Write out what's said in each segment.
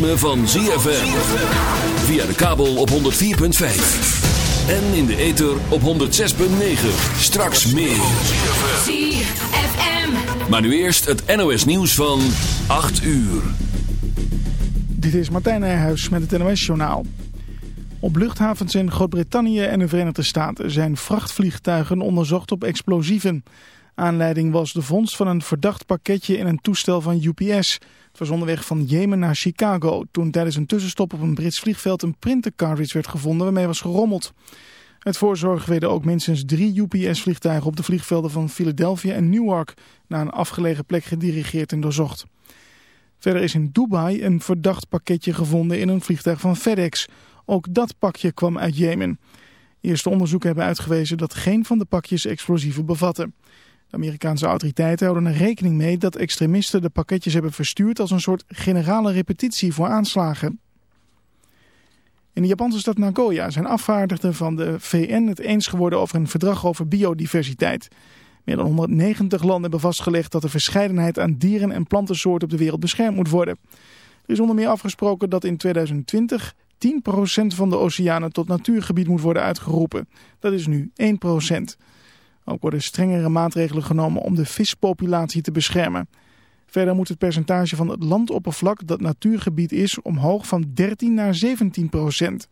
ritme van ZFM. Via de kabel op 104.5. En in de ether op 106.9. Straks meer. ZFM. Maar nu eerst het NOS nieuws van 8 uur. Dit is Martijn Nijhuis met het NOS-journaal. Op luchthavens in Groot-Brittannië en de Verenigde Staten zijn vrachtvliegtuigen onderzocht op explosieven. Aanleiding was de vondst van een verdacht pakketje in een toestel van UPS. Was onderweg van Jemen naar Chicago toen tijdens een tussenstop op een Brits vliegveld een printercartridge werd gevonden waarmee was gerommeld. Uit voorzorg werden ook minstens drie UPS-vliegtuigen op de vliegvelden van Philadelphia en Newark naar een afgelegen plek gedirigeerd en doorzocht. Verder is in Dubai een verdacht pakketje gevonden in een vliegtuig van FedEx. Ook dat pakje kwam uit Jemen. Eerste onderzoeken hebben uitgewezen dat geen van de pakjes explosieven bevatten. De Amerikaanse autoriteiten houden er rekening mee dat extremisten de pakketjes hebben verstuurd als een soort generale repetitie voor aanslagen. In de Japanse stad Nagoya zijn afvaardigden van de VN het eens geworden over een verdrag over biodiversiteit. Meer dan 190 landen hebben vastgelegd dat de verscheidenheid aan dieren- en plantensoorten op de wereld beschermd moet worden. Er is onder meer afgesproken dat in 2020 10% van de oceanen tot natuurgebied moet worden uitgeroepen. Dat is nu 1%. Ook worden strengere maatregelen genomen om de vispopulatie te beschermen. Verder moet het percentage van het landoppervlak dat natuurgebied is omhoog van 13 naar 17 procent.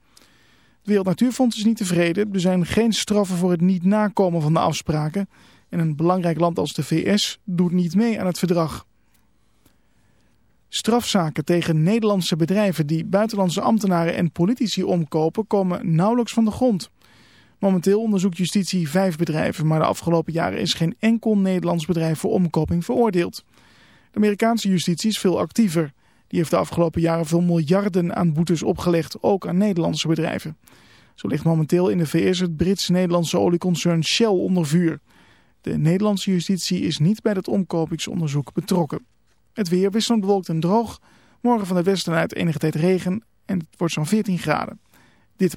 Het Wereld Natuurfonds is niet tevreden. Er zijn geen straffen voor het niet nakomen van de afspraken. En een belangrijk land als de VS doet niet mee aan het verdrag. Strafzaken tegen Nederlandse bedrijven die buitenlandse ambtenaren en politici omkopen komen nauwelijks van de grond. Momenteel onderzoekt justitie vijf bedrijven, maar de afgelopen jaren is geen enkel Nederlands bedrijf voor omkoping veroordeeld. De Amerikaanse justitie is veel actiever. Die heeft de afgelopen jaren veel miljarden aan boetes opgelegd, ook aan Nederlandse bedrijven. Zo ligt momenteel in de VS het Brits-Nederlandse olieconcern Shell onder vuur. De Nederlandse justitie is niet bij het omkopingsonderzoek betrokken. Het weer wisselend bewolkt en droog. Morgen van het westen uit enige tijd regen en het wordt zo'n 14 graden. Dit...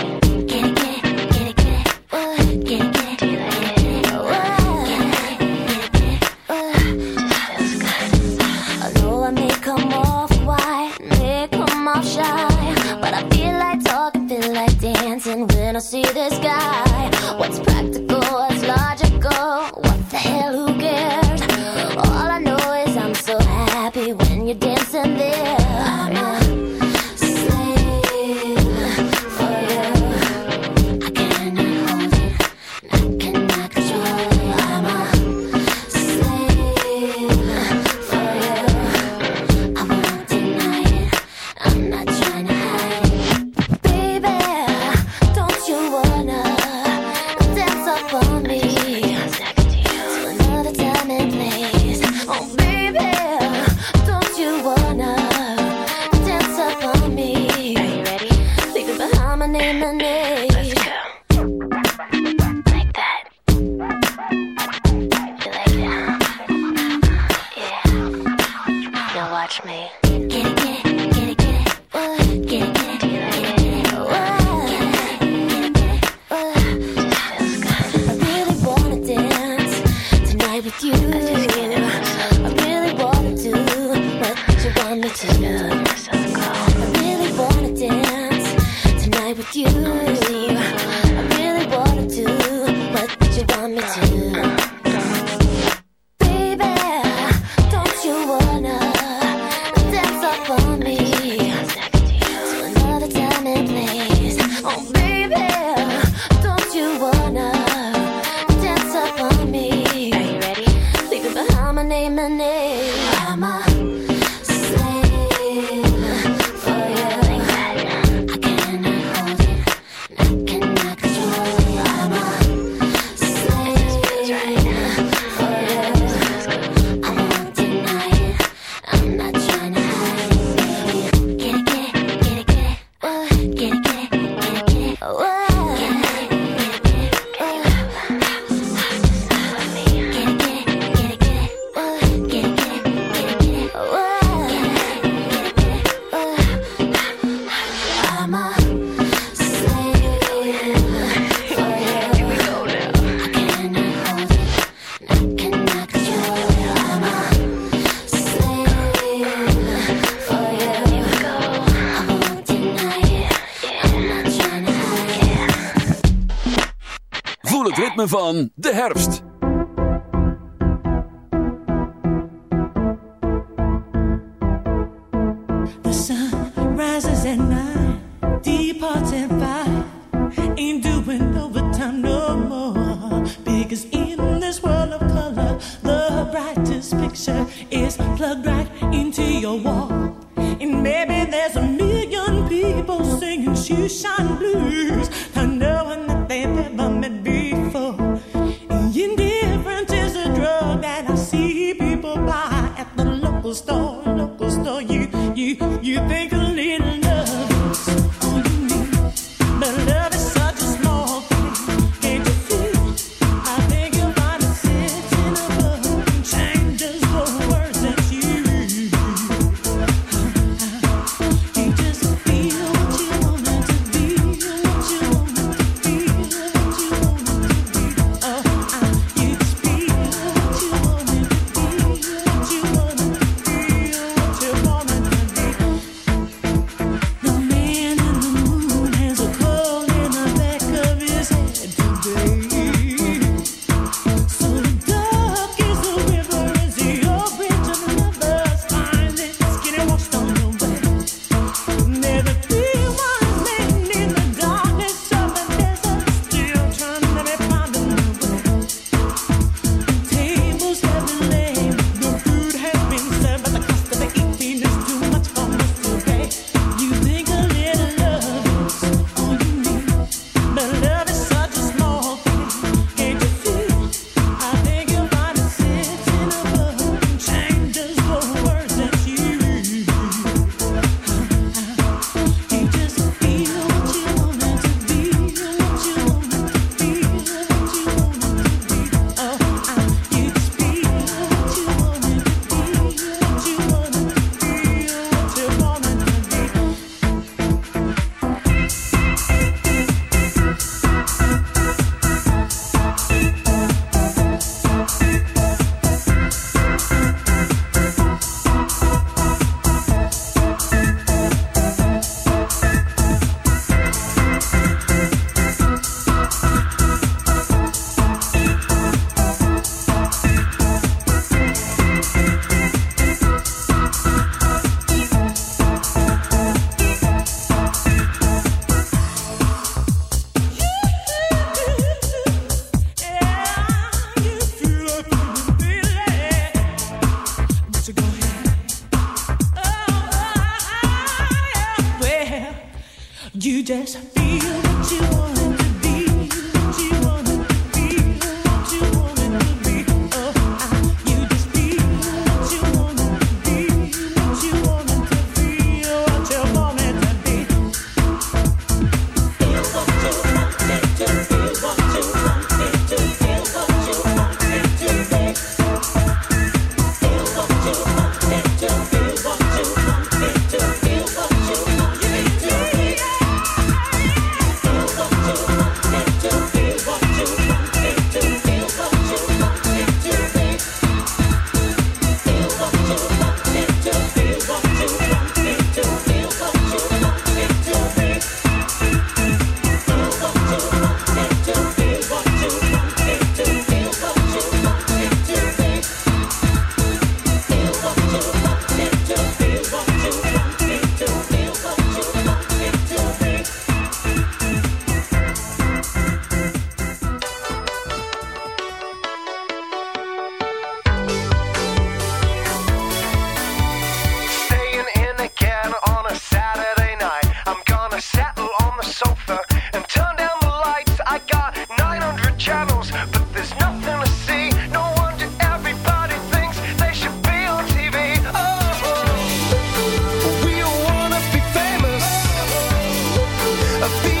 a feeling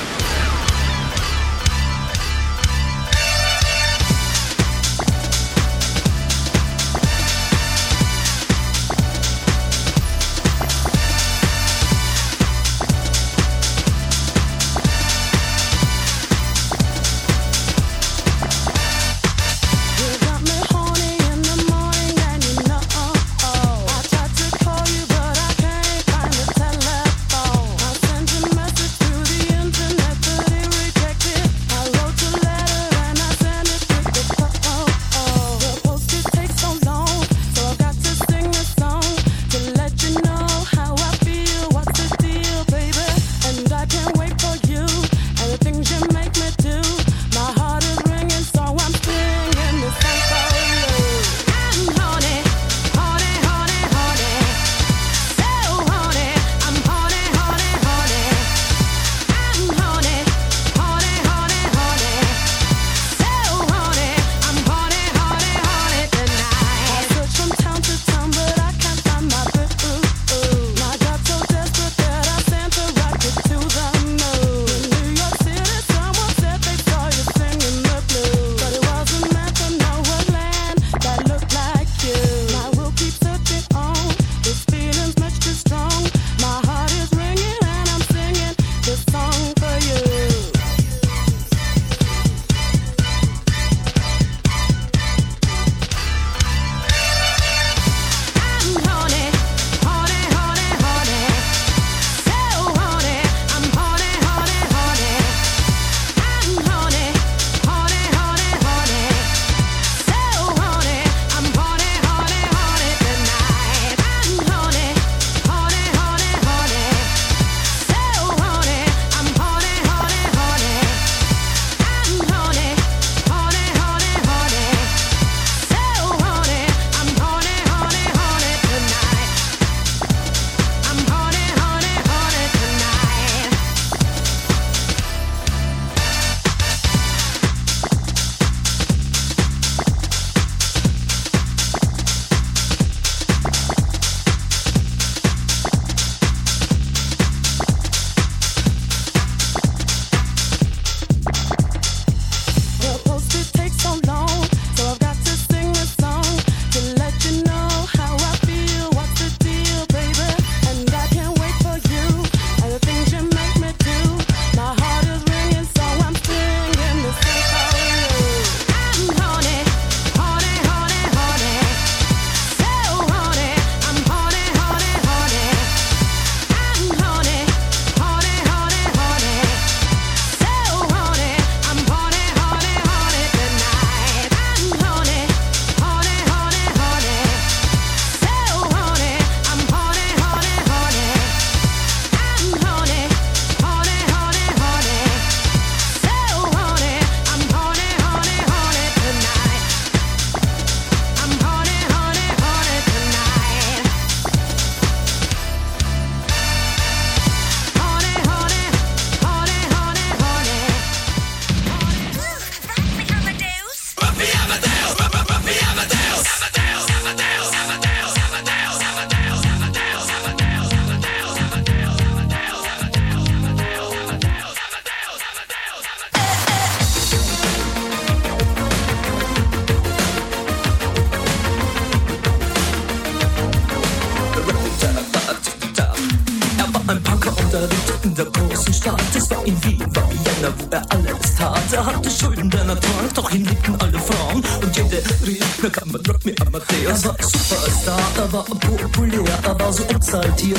Zeit hier,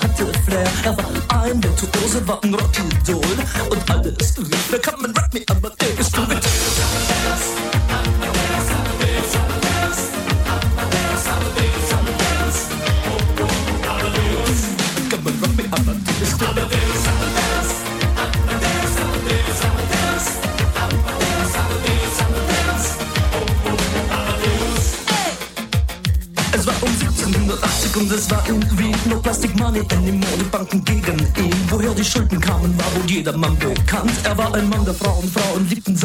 hatte Flair. Er war ein Virtuose, war ein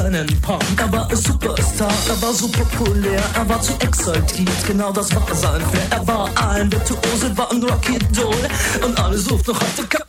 einen Punk. Er war ein Superstar, er war super populär, er war zu exaltiert, genau das war sein Flair. Er war ein Virtuose, war ein Rocky-Doll und alle sucht noch auf der Kapitän.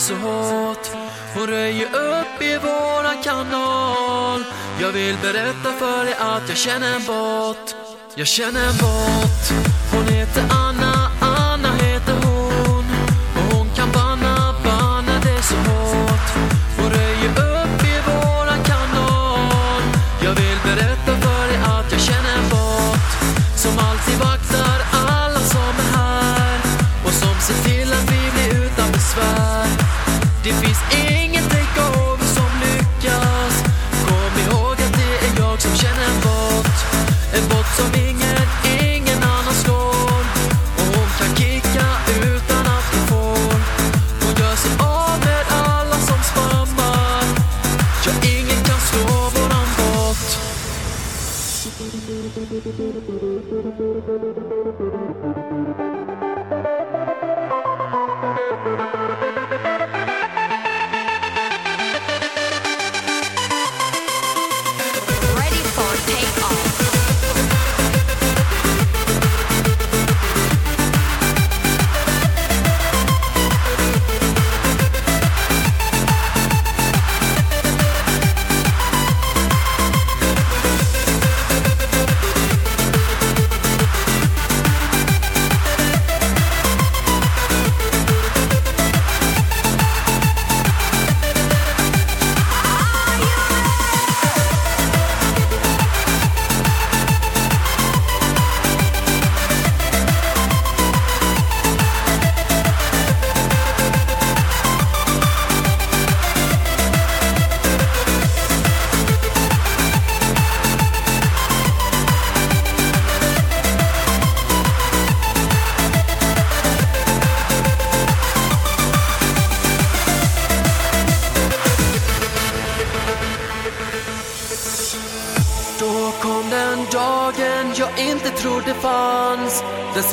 så hårt. Hon röjer upp i våran kanal. Jag vill berätta för dig att jag känner en båt Jag känner en båt Hon heter Anna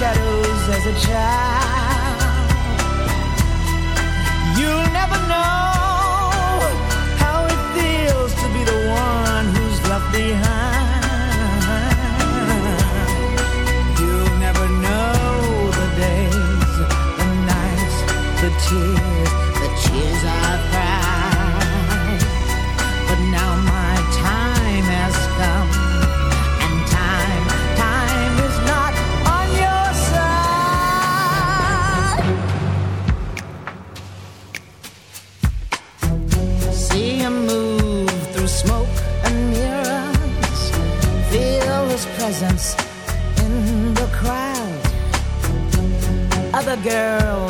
shadows as a child. You'll never know how it feels to be the one who's left behind. girl.